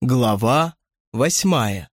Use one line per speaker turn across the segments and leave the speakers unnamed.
Глава восьмая.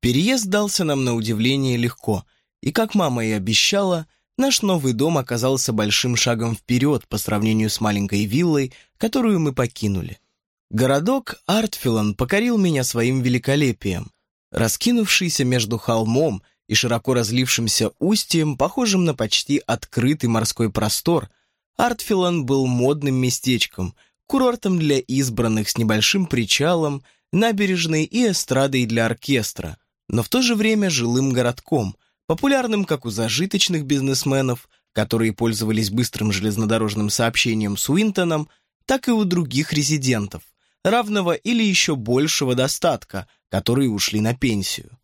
Переезд дался нам на удивление легко, и, как мама и обещала, наш новый дом оказался большим шагом вперед по сравнению с маленькой виллой, которую мы покинули. Городок Артфилан покорил меня своим великолепием. Раскинувшийся между холмом и широко разлившимся устьем, похожим на почти открытый морской простор, Артфилан был модным местечком – курортом для избранных с небольшим причалом, набережной и эстрадой для оркестра, но в то же время жилым городком, популярным как у зажиточных бизнесменов, которые пользовались быстрым железнодорожным сообщением с Уинтоном, так и у других резидентов, равного или еще большего достатка, которые ушли на пенсию.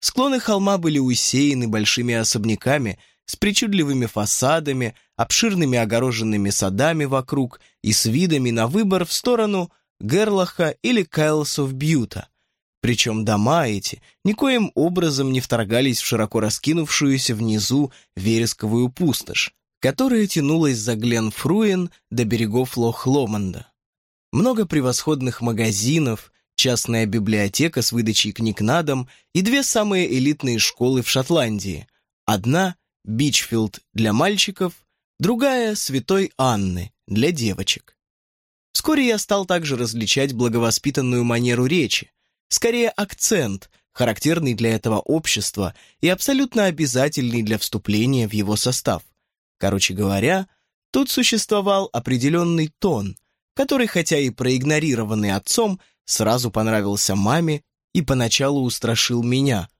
Склоны холма были усеяны большими особняками с причудливыми фасадами, обширными огороженными садами вокруг и с видами на выбор в сторону Герлаха или Кайлсов Бьюта. Причем дома эти никоим образом не вторгались в широко раскинувшуюся внизу вересковую пустошь, которая тянулась за Гленфруен до берегов Лох-Ломанда. Много превосходных магазинов, частная библиотека с выдачей книг на дом и две самые элитные школы в Шотландии. Одна – Бичфилд для мальчиков, другая — Святой Анны, для девочек. Вскоре я стал также различать благовоспитанную манеру речи, скорее акцент, характерный для этого общества и абсолютно обязательный для вступления в его состав. Короче говоря, тут существовал определенный тон, который, хотя и проигнорированный отцом, сразу понравился маме и поначалу устрашил меня.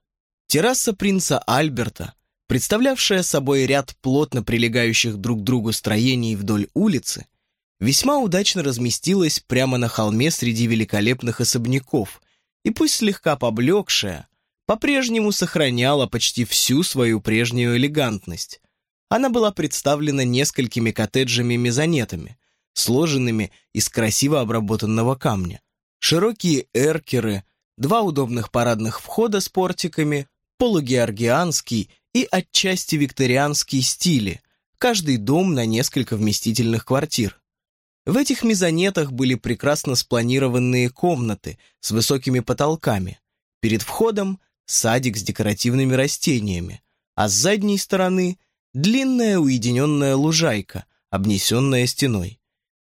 Терраса принца Альберта — представлявшая собой ряд плотно прилегающих друг к другу строений вдоль улицы, весьма удачно разместилась прямо на холме среди великолепных особняков, и пусть слегка поблекшая, по-прежнему сохраняла почти всю свою прежнюю элегантность. Она была представлена несколькими коттеджами-мезонетами, сложенными из красиво обработанного камня. Широкие эркеры, два удобных парадных входа с портиками, полугеоргианский и отчасти викторианские стили, каждый дом на несколько вместительных квартир. В этих мезонетах были прекрасно спланированные комнаты с высокими потолками. Перед входом садик с декоративными растениями, а с задней стороны длинная уединенная лужайка, обнесенная стеной.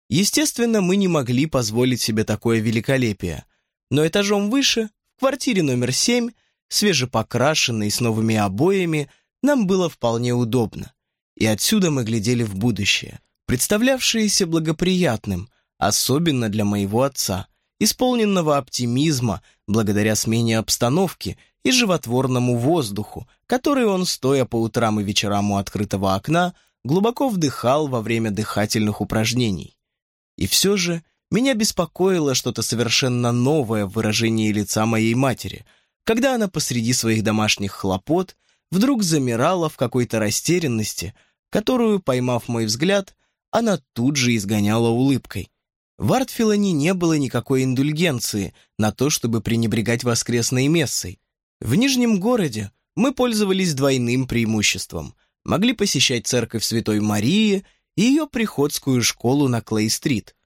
Естественно, мы не могли позволить себе такое великолепие, но этажом выше, в квартире номер семь, свежепокрашенный с новыми обоями, нам было вполне удобно. И отсюда мы глядели в будущее, представлявшееся благоприятным, особенно для моего отца, исполненного оптимизма благодаря смене обстановки и животворному воздуху, который он, стоя по утрам и вечерам у открытого окна, глубоко вдыхал во время дыхательных упражнений. И все же меня беспокоило что-то совершенно новое в выражении лица моей матери – когда она посреди своих домашних хлопот вдруг замирала в какой-то растерянности, которую, поймав мой взгляд, она тут же изгоняла улыбкой. В Артфилане не было никакой индульгенции на то, чтобы пренебрегать воскресной мессой. В Нижнем городе мы пользовались двойным преимуществом. Могли посещать церковь Святой Марии и ее приходскую школу на Клей-стрит.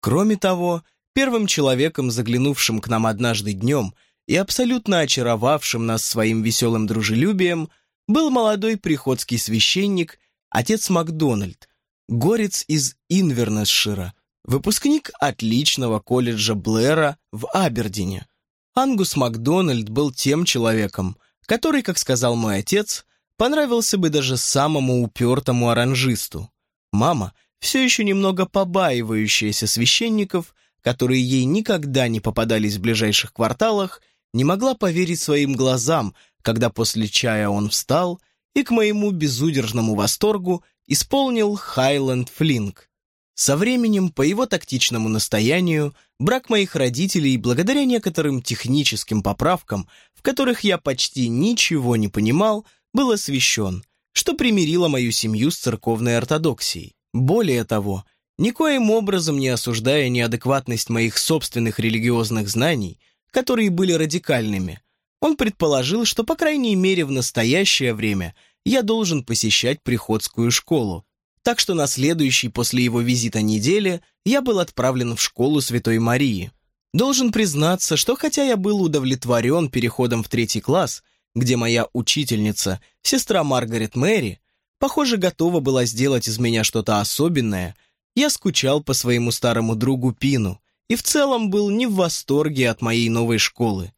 Кроме того, первым человеком, заглянувшим к нам однажды днем – и абсолютно очаровавшим нас своим веселым дружелюбием был молодой приходский священник, отец Макдональд, горец из Инвернесшира, выпускник отличного колледжа Блэра в Абердине. Ангус Макдональд был тем человеком, который, как сказал мой отец, понравился бы даже самому упертому оранжисту. Мама, все еще немного побаивающаяся священников, которые ей никогда не попадались в ближайших кварталах, не могла поверить своим глазам, когда после чая он встал и, к моему безудержному восторгу, исполнил «Хайленд Флинк». Со временем, по его тактичному настоянию, брак моих родителей, благодаря некоторым техническим поправкам, в которых я почти ничего не понимал, был освящен, что примирило мою семью с церковной ортодоксией. Более того, никоим образом не осуждая неадекватность моих собственных религиозных знаний, которые были радикальными. Он предположил, что, по крайней мере, в настоящее время я должен посещать приходскую школу. Так что на следующей после его визита неделе я был отправлен в школу Святой Марии. Должен признаться, что хотя я был удовлетворен переходом в третий класс, где моя учительница, сестра Маргарет Мэри, похоже, готова была сделать из меня что-то особенное, я скучал по своему старому другу Пину и в целом был не в восторге от моей новой школы.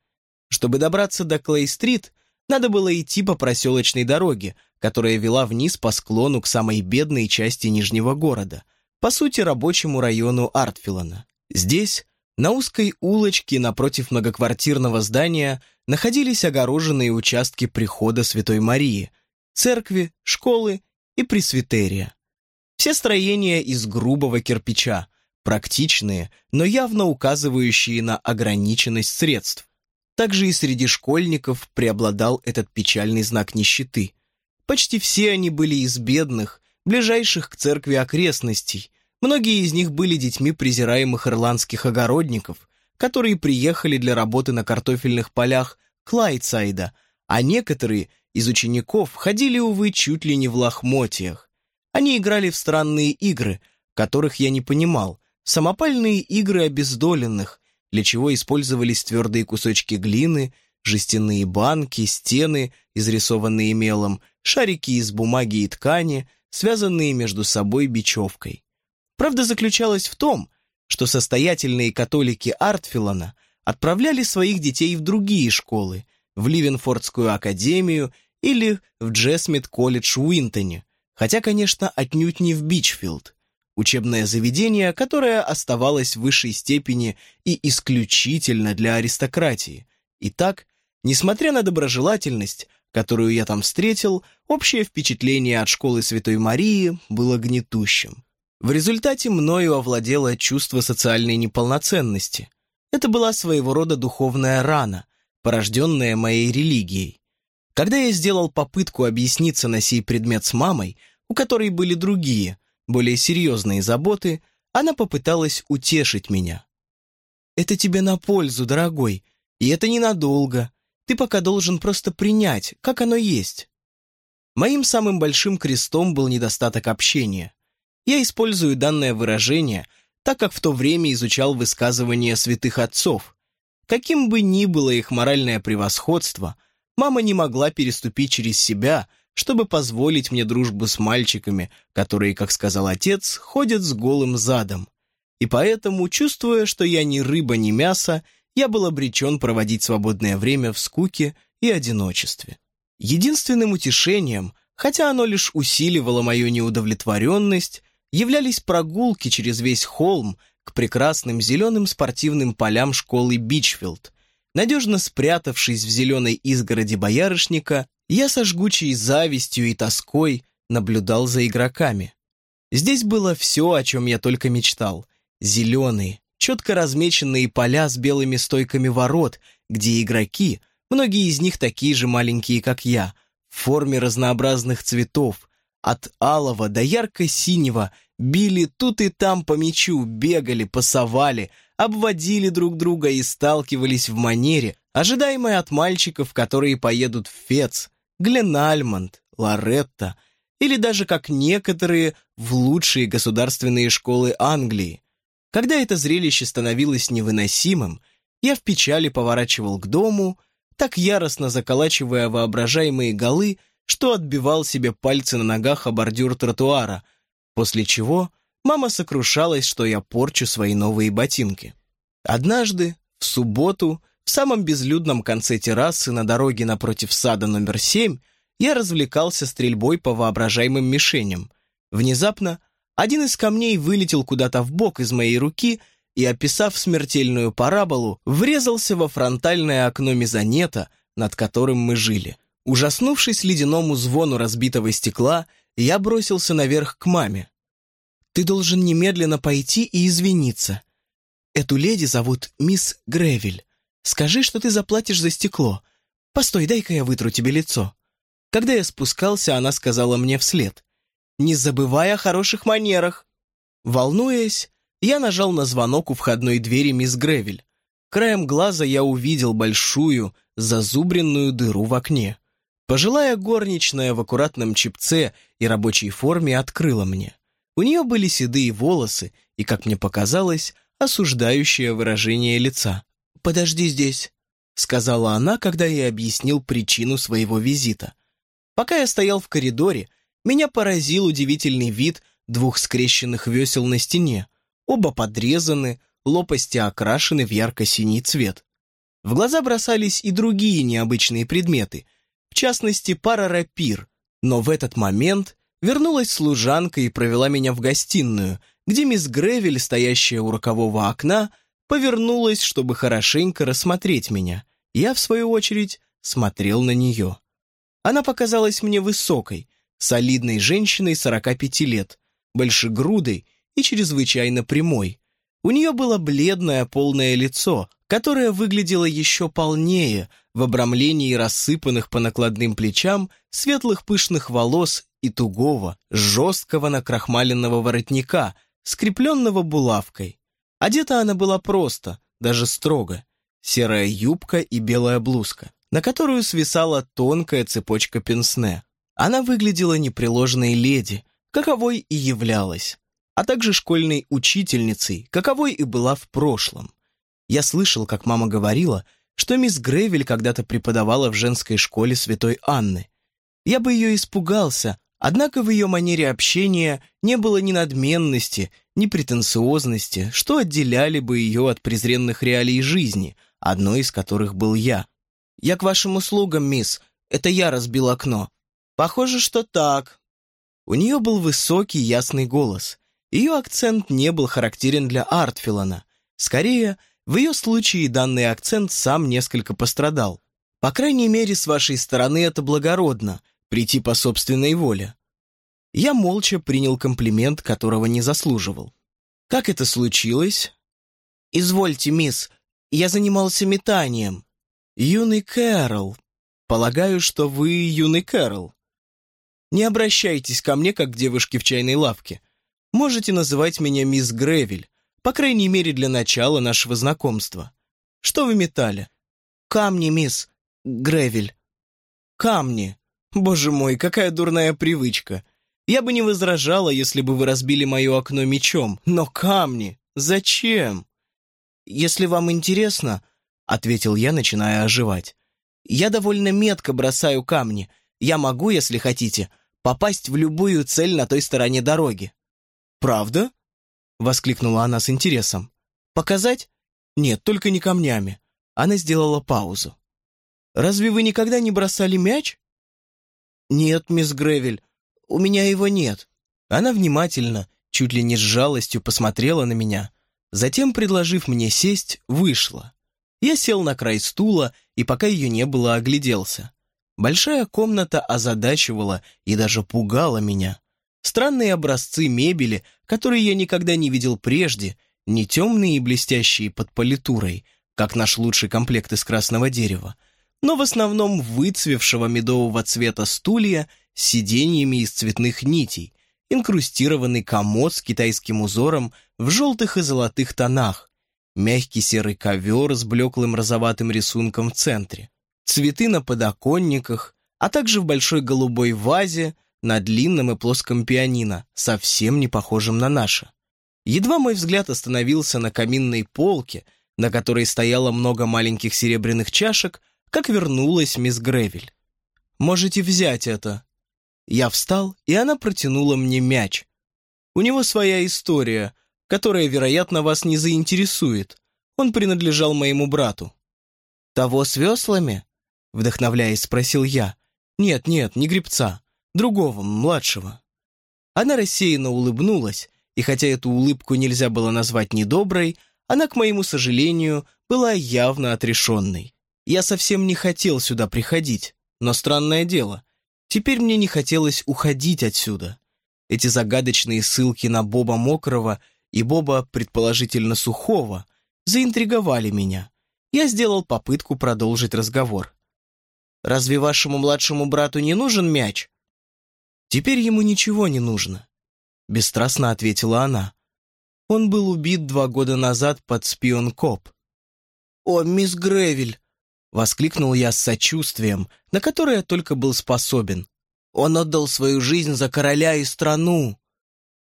Чтобы добраться до Клей-стрит, надо было идти по проселочной дороге, которая вела вниз по склону к самой бедной части Нижнего города, по сути, рабочему району Артфилана. Здесь, на узкой улочке напротив многоквартирного здания, находились огороженные участки прихода Святой Марии, церкви, школы и пресвитерия. Все строения из грубого кирпича, практичные, но явно указывающие на ограниченность средств. Также и среди школьников преобладал этот печальный знак нищеты. Почти все они были из бедных, ближайших к церкви окрестностей. Многие из них были детьми презираемых ирландских огородников, которые приехали для работы на картофельных полях Клайдсайда, а некоторые из учеников ходили, увы, чуть ли не в лохмотьях. Они играли в странные игры, которых я не понимал, самопальные игры обездоленных, для чего использовались твердые кусочки глины, жестяные банки, стены, изрисованные мелом, шарики из бумаги и ткани, связанные между собой бечевкой. Правда заключалась в том, что состоятельные католики Артфилана отправляли своих детей в другие школы, в Ливенфордскую академию или в Джесмит колледж в Уинтоне, хотя, конечно, отнюдь не в Бичфилд учебное заведение, которое оставалось в высшей степени и исключительно для аристократии. Итак, несмотря на доброжелательность, которую я там встретил, общее впечатление от школы Святой Марии было гнетущим. В результате мною овладело чувство социальной неполноценности. Это была своего рода духовная рана, порожденная моей религией. Когда я сделал попытку объясниться на сей предмет с мамой, у которой были другие, более серьезные заботы, она попыталась утешить меня. «Это тебе на пользу, дорогой, и это ненадолго. Ты пока должен просто принять, как оно есть». Моим самым большим крестом был недостаток общения. Я использую данное выражение, так как в то время изучал высказывания святых отцов. Каким бы ни было их моральное превосходство, мама не могла переступить через себя – чтобы позволить мне дружбу с мальчиками, которые, как сказал отец, ходят с голым задом. И поэтому, чувствуя, что я ни рыба, ни мясо, я был обречен проводить свободное время в скуке и одиночестве. Единственным утешением, хотя оно лишь усиливало мою неудовлетворенность, являлись прогулки через весь холм к прекрасным зеленым спортивным полям школы Бичфилд, надежно спрятавшись в зеленой изгороди боярышника я со жгучей завистью и тоской наблюдал за игроками. Здесь было все, о чем я только мечтал. Зеленые, четко размеченные поля с белыми стойками ворот, где игроки, многие из них такие же маленькие, как я, в форме разнообразных цветов, от алого до ярко-синего, били тут и там по мячу, бегали, пасовали, обводили друг друга и сталкивались в манере, ожидаемой от мальчиков, которые поедут в Фец, Гленальмонд, Лоретта или даже как некоторые в лучшие государственные школы Англии. Когда это зрелище становилось невыносимым, я в печали поворачивал к дому, так яростно заколачивая воображаемые голы, что отбивал себе пальцы на ногах о бордюр тротуара, после чего мама сокрушалась, что я порчу свои новые ботинки. Однажды, в субботу, в самом безлюдном конце террасы на дороге напротив сада номер семь я развлекался стрельбой по воображаемым мишеням. Внезапно один из камней вылетел куда-то в бок из моей руки и, описав смертельную параболу, врезался во фронтальное окно мезонета, над которым мы жили. Ужаснувшись ледяному звону разбитого стекла, я бросился наверх к маме. «Ты должен немедленно пойти и извиниться. Эту леди зовут мисс Гревель. Скажи, что ты заплатишь за стекло. Постой, дай-ка я вытру тебе лицо». Когда я спускался, она сказала мне вслед. «Не забывай о хороших манерах». Волнуясь, я нажал на звонок у входной двери мисс Гревель. Краем глаза я увидел большую, зазубренную дыру в окне. Пожилая горничная в аккуратном чипце и рабочей форме открыла мне. У нее были седые волосы, и, как мне показалось, осуждающее выражение лица. «Подожди здесь», — сказала она, когда я объяснил причину своего визита. Пока я стоял в коридоре, меня поразил удивительный вид двух скрещенных весел на стене. Оба подрезаны, лопасти окрашены в ярко-синий цвет. В глаза бросались и другие необычные предметы, в частности, пара рапир, но в этот момент вернулась служанка и провела меня в гостиную, где мисс Гревель, стоящая у рокового окна, повернулась, чтобы хорошенько рассмотреть меня. Я, в свою очередь, смотрел на нее. Она показалась мне высокой, солидной женщиной 45 лет, большегрудой и чрезвычайно прямой. У нее было бледное полное лицо, которое выглядело еще полнее в обрамлении рассыпанных по накладным плечам светлых пышных волос и тугого, жесткого накрахмаленного воротника, скрепленного булавкой. Одета она была просто, даже строго. Серая юбка и белая блузка, на которую свисала тонкая цепочка пенсне. Она выглядела непреложной леди, каковой и являлась, а также школьной учительницей, каковой и была в прошлом. Я слышал, как мама говорила, что мисс Грейвель когда-то преподавала в женской школе Святой Анны. Я бы ее испугался, однако в ее манере общения не было ни надменности, ни претенциозности, что отделяли бы ее от презренных реалий жизни, одной из которых был я. «Я к вашим услугам, мисс. Это я разбил окно». «Похоже, что так», у нее был высокий, ясный голос. Ее акцент не был характерен для Артфилана. Скорее, в ее случае данный акцент сам несколько пострадал. По крайней мере, с вашей стороны это благородно, прийти по собственной воле. Я молча принял комплимент, которого не заслуживал. Как это случилось? Извольте, мисс, я занимался метанием. Юный Кэрол. Полагаю, что вы юный Кэрол. Не обращайтесь ко мне, как к девушке в чайной лавке. Можете называть меня мисс Гревель, по крайней мере, для начала нашего знакомства. Что вы метали? Камни, мисс Гревель. Камни. Боже мой, какая дурная привычка. Я бы не возражала, если бы вы разбили мое окно мечом, но камни. Зачем? Если вам интересно, — ответил я, начиная оживать, — я довольно метко бросаю камни. Я могу, если хотите, попасть в любую цель на той стороне дороги. «Правда?» — воскликнула она с интересом. «Показать? Нет, только не камнями». Она сделала паузу. «Разве вы никогда не бросали мяч?» «Нет, мисс Гревель, у меня его нет». Она внимательно, чуть ли не с жалостью посмотрела на меня, затем, предложив мне сесть, вышла. Я сел на край стула и, пока ее не было, огляделся. Большая комната озадачивала и даже пугала меня. Странные образцы мебели, которые я никогда не видел прежде, не темные и блестящие под политурой, как наш лучший комплект из красного дерева, но в основном выцвевшего медового цвета стулья с сиденьями из цветных нитей, инкрустированный комод с китайским узором в желтых и золотых тонах, мягкий серый ковер с блеклым розоватым рисунком в центре, цветы на подоконниках, а также в большой голубой вазе на длинном и плоском пианино, совсем не похожем на наше. Едва мой взгляд остановился на каминной полке, на которой стояло много маленьких серебряных чашек, как вернулась мисс Гревель. «Можете взять это». Я встал, и она протянула мне мяч. У него своя история, которая, вероятно, вас не заинтересует. Он принадлежал моему брату. «Того с веслами?» Вдохновляясь, спросил я. «Нет, нет, не гребца. Другого, младшего». Она рассеянно улыбнулась, и хотя эту улыбку нельзя было назвать недоброй, она, к моему сожалению, была явно отрешенной. Я совсем не хотел сюда приходить, но странное дело, теперь мне не хотелось уходить отсюда. Эти загадочные ссылки на Боба Мокрого и Боба, предположительно, Сухого, заинтриговали меня. Я сделал попытку продолжить разговор. Разве вашему младшему брату не нужен мяч?» «Теперь ему ничего не нужно», — бесстрастно ответила она. «Он был убит два года назад под Спион-Коп». «О, мисс Гревель!» — воскликнул я с сочувствием, на которое только был способен. «Он отдал свою жизнь за короля и страну!»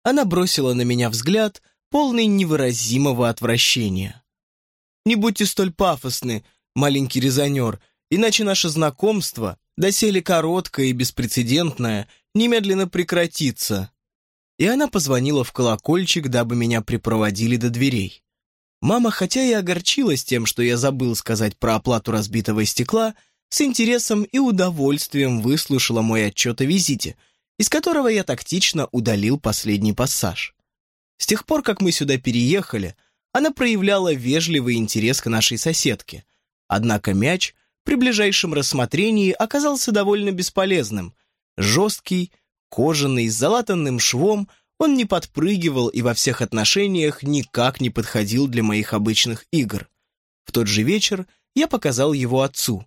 Она бросила на меня взгляд, полный невыразимого отвращения. «Не будьте столь пафосны, маленький резонер, иначе наше знакомство, доселе короткое и беспрецедентное, немедленно прекратится». И она позвонила в колокольчик, дабы меня припроводили до дверей. Мама, хотя и огорчилась тем, что я забыл сказать про оплату разбитого стекла, с интересом и удовольствием выслушала мой отчет о визите, из которого я тактично удалил последний пассаж. С тех пор, как мы сюда переехали, она проявляла вежливый интерес к нашей соседке. Однако мяч при ближайшем рассмотрении оказался довольно бесполезным. Жесткий, кожаный, с залатанным швом, он не подпрыгивал и во всех отношениях никак не подходил для моих обычных игр. В тот же вечер я показал его отцу.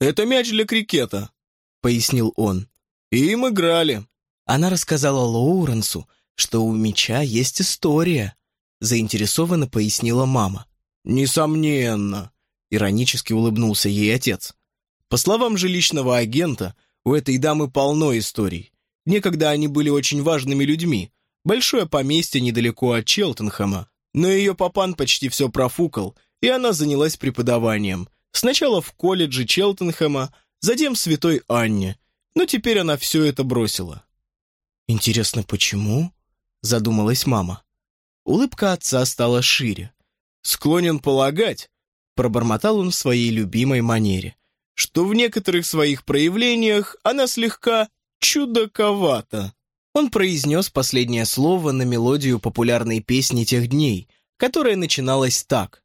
«Это мяч для крикета», — пояснил он. «И им играли». Она рассказала Лоуренсу, что у мяча есть история, заинтересованно пояснила мама. «Несомненно», — иронически улыбнулся ей отец. По словам жилищного агента, у этой дамы полно историй. Некогда они были очень важными людьми. Большое поместье недалеко от Челтенхэма. Но ее папан почти все профукал, и она занялась преподаванием. Сначала в колледже Челтенхэма, затем в Святой Анне. Но теперь она все это бросила. «Интересно, почему?» — задумалась мама. Улыбка отца стала шире. «Склонен полагать», — пробормотал он в своей любимой манере, «что в некоторых своих проявлениях она слегка чудаковата». Он произнес последнее слово на мелодию популярной песни тех дней, которая начиналась так.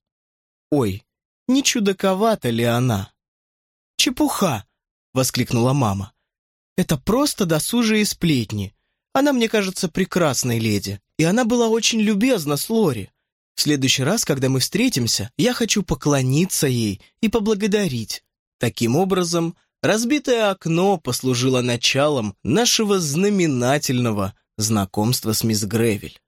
«Ой, не чудаковата ли она?» «Чепуха!» — воскликнула мама. «Это просто досужие сплетни. Она, мне кажется, прекрасной леди, и она была очень любезна с Лори. В следующий раз, когда мы встретимся, я хочу поклониться ей и поблагодарить. Таким образом, разбитое окно послужило началом нашего знаменательного знакомства с мисс Гревель.